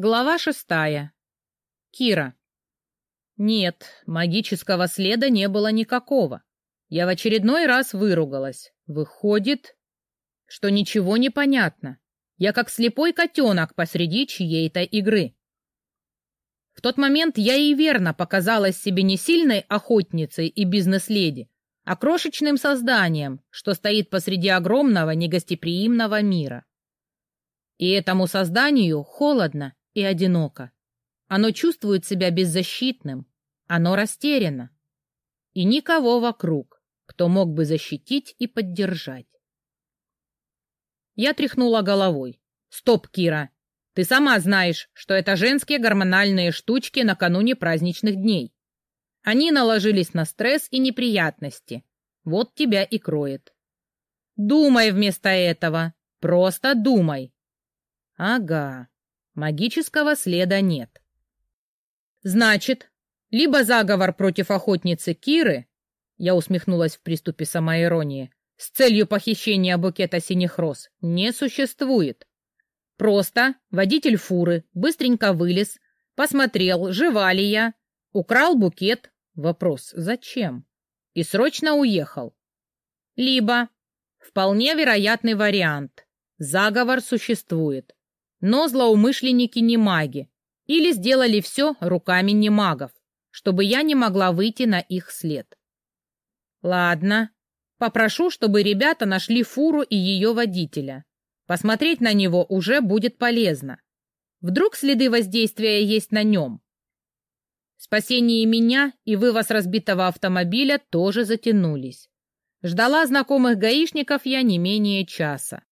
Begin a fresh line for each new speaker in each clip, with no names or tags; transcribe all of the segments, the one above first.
Глава шестая. Кира. Нет, магического следа не было никакого. Я в очередной раз выругалась. Выходит, что ничего не понятно. Я как слепой котенок посреди чьей-то игры. В тот момент я и верно показалась себе не сильной охотницей и бизнес-леди, а крошечным созданием, что стоит посреди огромного негостеприимного мира. И этому созданию холодно и одиноко. Оно чувствует себя беззащитным, оно растеряно. И никого вокруг, кто мог бы защитить и поддержать. Я тряхнула головой. «Стоп, Кира! Ты сама знаешь, что это женские гормональные штучки накануне праздничных дней. Они наложились на стресс и неприятности. Вот тебя и кроет. Думай вместо этого. Просто думай. Ага. Магического следа нет. Значит, либо заговор против охотницы Киры, я усмехнулась в приступе самоиронии, с целью похищения букета синих роз, не существует. Просто водитель фуры быстренько вылез, посмотрел, жива ли я, украл букет, вопрос, зачем, и срочно уехал. Либо, вполне вероятный вариант, заговор существует, но злоумышленники не маги, или сделали все руками не магов, чтобы я не могла выйти на их след. Ладно, попрошу, чтобы ребята нашли фуру и ее водителя. Посмотреть на него уже будет полезно. Вдруг следы воздействия есть на нем. Спасение меня и вывоз разбитого автомобиля тоже затянулись. Ждала знакомых гаишников я не менее часа.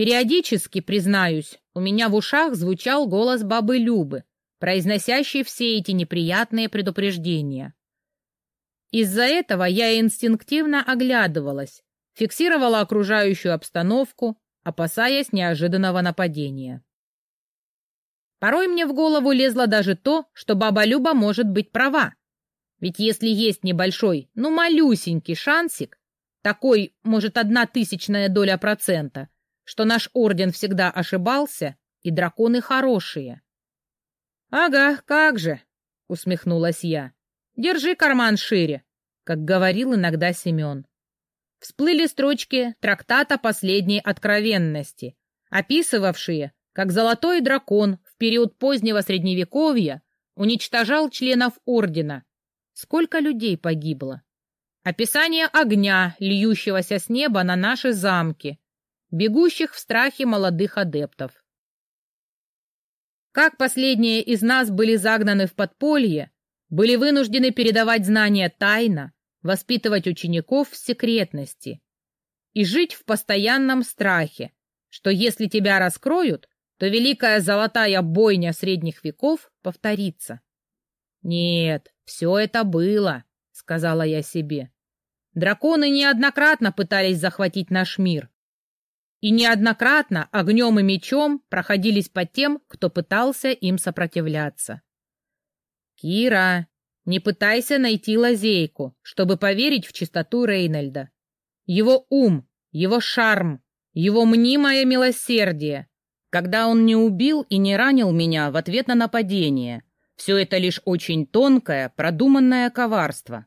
Периодически, признаюсь, у меня в ушах звучал голос бабы Любы, произносящий все эти неприятные предупреждения. Из-за этого я инстинктивно оглядывалась, фиксировала окружающую обстановку, опасаясь неожиданного нападения. Порой мне в голову лезло даже то, что баба Люба может быть права. Ведь если есть небольшой, ну малюсенький шансик, такой, может, одна тысячная доля процента — что наш орден всегда ошибался, и драконы хорошие. — Ага, как же, — усмехнулась я. — Держи карман шире, как говорил иногда Семен. Всплыли строчки трактата последней откровенности, описывавшие, как золотой дракон в период позднего средневековья уничтожал членов ордена. Сколько людей погибло? Описание огня, льющегося с неба на наши замки, бегущих в страхе молодых адептов. Как последние из нас были загнаны в подполье, были вынуждены передавать знания тайно, воспитывать учеников в секретности и жить в постоянном страхе, что если тебя раскроют, то великая золотая бойня средних веков повторится. «Нет, все это было», — сказала я себе. «Драконы неоднократно пытались захватить наш мир, и неоднократно огнем и мечом проходились по тем, кто пытался им сопротивляться. «Кира, не пытайся найти лазейку, чтобы поверить в чистоту Рейнольда. Его ум, его шарм, его мнимое милосердие, когда он не убил и не ранил меня в ответ на нападение. Все это лишь очень тонкое, продуманное коварство.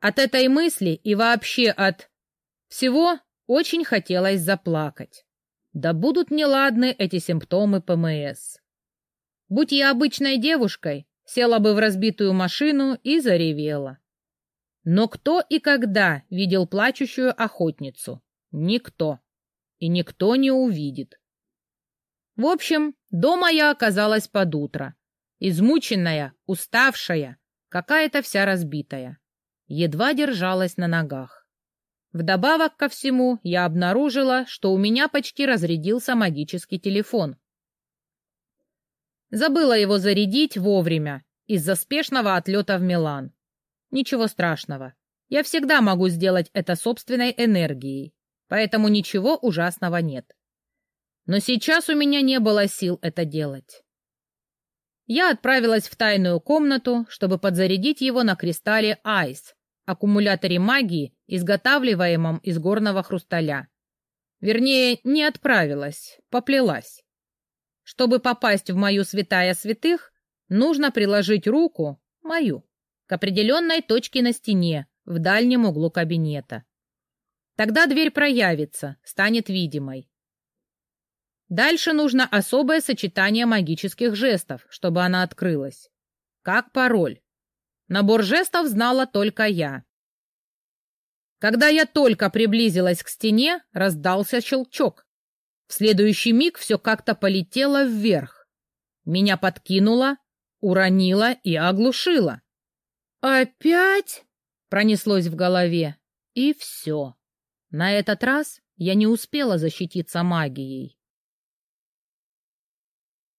От этой мысли и вообще от всего очень хотелось заплакать. Да будут неладны эти симптомы ПМС. Будь я обычной девушкой, села бы в разбитую машину и заревела. Но кто и когда видел плачущую охотницу? Никто. И никто не увидит. В общем, дома я оказалась под утро. Измученная, уставшая, какая-то вся разбитая. Едва держалась на ногах. Вдобавок ко всему, я обнаружила, что у меня почти разрядился магический телефон. Забыла его зарядить вовремя из-за спешного отлета в Милан. Ничего страшного. Я всегда могу сделать это собственной энергией, поэтому ничего ужасного нет. Но сейчас у меня не было сил это делать. Я отправилась в тайную комнату, чтобы подзарядить его на кристалле Айс, аккумуляторе магии, изготавливаемом из горного хрусталя. Вернее, не отправилась, поплелась. Чтобы попасть в мою святая святых, нужно приложить руку, мою, к определенной точке на стене в дальнем углу кабинета. Тогда дверь проявится, станет видимой. Дальше нужно особое сочетание магических жестов, чтобы она открылась. Как пароль. Набор жестов знала только я. Когда я только приблизилась к стене, раздался щелчок. В следующий миг все как-то полетело вверх. Меня подкинуло, уронило и оглушило. «Опять?» — пронеслось в голове. И все. На этот раз я не успела защититься магией.